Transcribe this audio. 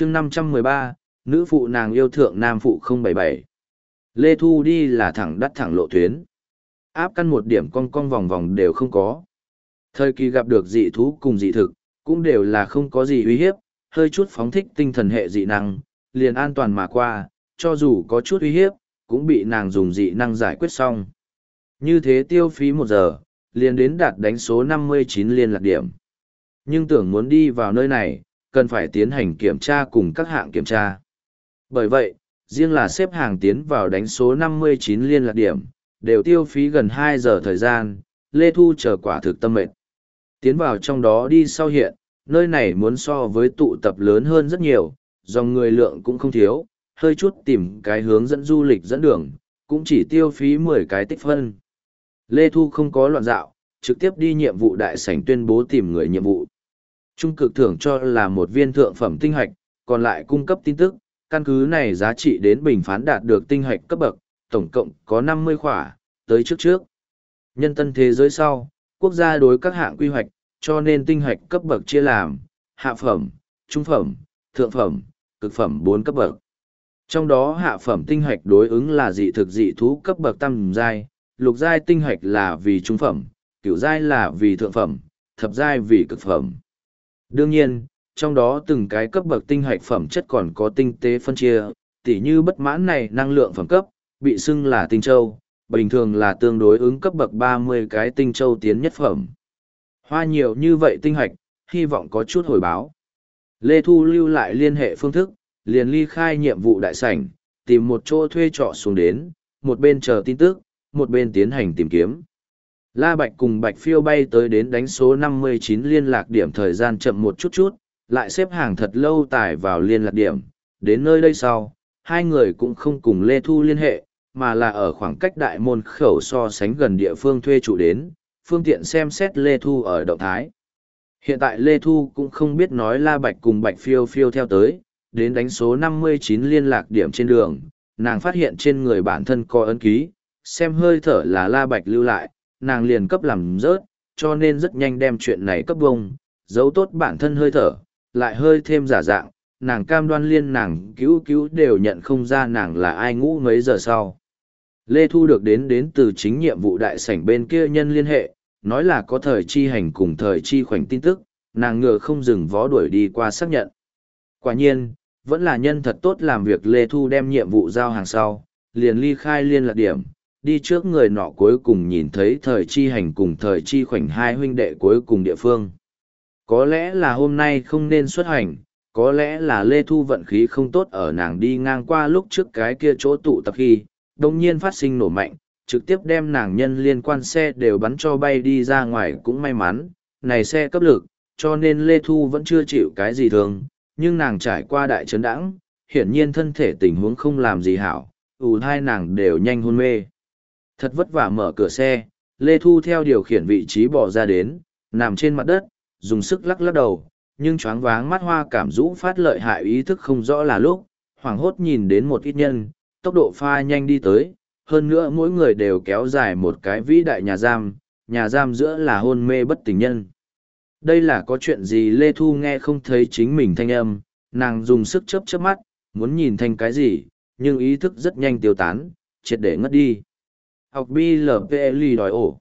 chương năm trăm mười ba, nữ phụ nàng yêu thượng nam phụ không bảy bảy. Lê thu đi là thẳng đắt thẳng lộ tuyến. Áp căn một điểm cong cong vòng vòng đều không có. Thời kỳ gặp được dị thú cùng dị thực, cũng đều là không có gì uy hiếp, hơi chút phóng thích tinh thần hệ dị năng, liền an toàn mà qua, cho dù có chút uy hiếp, cũng bị nàng dùng dị năng giải quyết xong. Như thế tiêu phí một giờ, liền đến đạt đánh số 59 liên lạc điểm. Nhưng tưởng muốn đi vào nơi này cần phải tiến hành kiểm tra cùng các hạng kiểm tra bởi vậy riêng là xếp hàng tiến vào đánh số 59 liên lạc điểm, đều tiêu phí gần hai giờ thời gian, Lê Thu chờ quả thực tâm mệt. Tiến vào trong đó đi sau hiện, nơi này muốn so với tụ tập lớn hơn rất nhiều, dòng người lượng cũng không thiếu, hơi chút tìm cái hướng dẫn du lịch dẫn đường, cũng chỉ tiêu phí mười cái tích phân. Lê Thu không có loạn dạo, trực tiếp đi nhiệm vụ đại sảnh tuyên bố tìm người nhiệm vụ. Trung cực thưởng cho là một viên thượng phẩm tinh hạch, còn lại cung cấp tin tức, căn cứ này giá trị đến bình phán đạt được tinh hạch cấp bậc, tổng cộng có 50 khỏa, tới trước trước. Nhân tân thế giới sau, quốc gia đối các hạng quy hoạch, cho nên tinh hạch cấp bậc chia làm, hạ phẩm, trung phẩm, thượng phẩm, cực phẩm 4 cấp bậc. Trong đó hạ phẩm tinh hạch đối ứng là dị thực dị thú cấp bậc tam giai, lục giai tinh hạch là vì trung phẩm, cửu giai là vì thượng phẩm, thập giai vì cực phẩm. Đương nhiên, trong đó từng cái cấp bậc tinh hạch phẩm chất còn có tinh tế phân chia, tỉ như bất mãn này năng lượng phẩm cấp, bị xưng là tinh châu, bình thường là tương đối ứng cấp bậc 30 cái tinh châu tiến nhất phẩm. Hoa nhiều như vậy tinh hạch, hy vọng có chút hồi báo. Lê Thu lưu lại liên hệ phương thức, liền ly khai nhiệm vụ đại sảnh, tìm một chỗ thuê trọ xuống đến, một bên chờ tin tức, một bên tiến hành tìm kiếm. La Bạch cùng Bạch Phiêu bay tới đến đánh số 59 liên lạc điểm thời gian chậm một chút chút, lại xếp hàng thật lâu tải vào liên lạc điểm. Đến nơi đây sau, hai người cũng không cùng Lê Thu liên hệ, mà là ở khoảng cách đại môn khẩu so sánh gần địa phương thuê chủ đến, phương tiện xem xét Lê Thu ở động thái. Hiện tại Lê Thu cũng không biết nói La Bạch cùng Bạch Phiêu Phiêu theo tới, đến đánh số 59 liên lạc điểm trên đường, nàng phát hiện trên người bản thân có ấn ký, xem hơi thở là La Bạch lưu lại, nàng liền cấp làm rớt, cho nên rất nhanh đem chuyện này cấp bông, giấu tốt bản thân hơi thở, lại hơi thêm giả dạng, nàng cam đoan liên nàng cứu cứu đều nhận không ra nàng là ai ngũ mấy giờ sau. Lê Thu được đến đến từ chính nhiệm vụ đại sảnh bên kia nhân liên hệ, nói là có thời chi hành cùng thời chi khoảnh tin tức, nàng ngựa không dừng vó đuổi đi qua xác nhận. Quả nhiên, vẫn là nhân thật tốt làm việc Lê Thu đem nhiệm vụ giao hàng sau, liền ly khai liên lạc điểm, đi trước người nọ cuối cùng nhìn thấy thời chi hành cùng thời chi khoảnh hai huynh đệ cuối cùng địa phương. Có lẽ là hôm nay không nên xuất hành, có lẽ là Lê Thu vận khí không tốt ở nàng đi ngang qua lúc trước cái kia chỗ tụ tập khi, đồng nhiên phát sinh nổ mạnh, trực tiếp đem nàng nhân liên quan xe đều bắn cho bay đi ra ngoài cũng may mắn, này xe cấp lực, cho nên Lê Thu vẫn chưa chịu cái gì thường, nhưng nàng trải qua đại trấn đãng, hiển nhiên thân thể tình huống không làm gì hảo, ù hai nàng đều nhanh hôn mê. Thật vất vả mở cửa xe, Lê Thu theo điều khiển vị trí bỏ ra đến, nằm trên mặt đất, dùng sức lắc lắc đầu, nhưng choáng váng mắt hoa cảm rũ phát lợi hại ý thức không rõ là lúc, hoảng hốt nhìn đến một ít nhân, tốc độ pha nhanh đi tới, hơn nữa mỗi người đều kéo dài một cái vĩ đại nhà giam, nhà giam giữa là hôn mê bất tỉnh nhân. Đây là có chuyện gì Lê Thu nghe không thấy chính mình thanh âm, nàng dùng sức chớp chớp mắt, muốn nhìn thành cái gì, nhưng ý thức rất nhanh tiêu tán, triệt để ngất đi. Học BLPL đòi ổ.